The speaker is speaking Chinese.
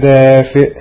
defit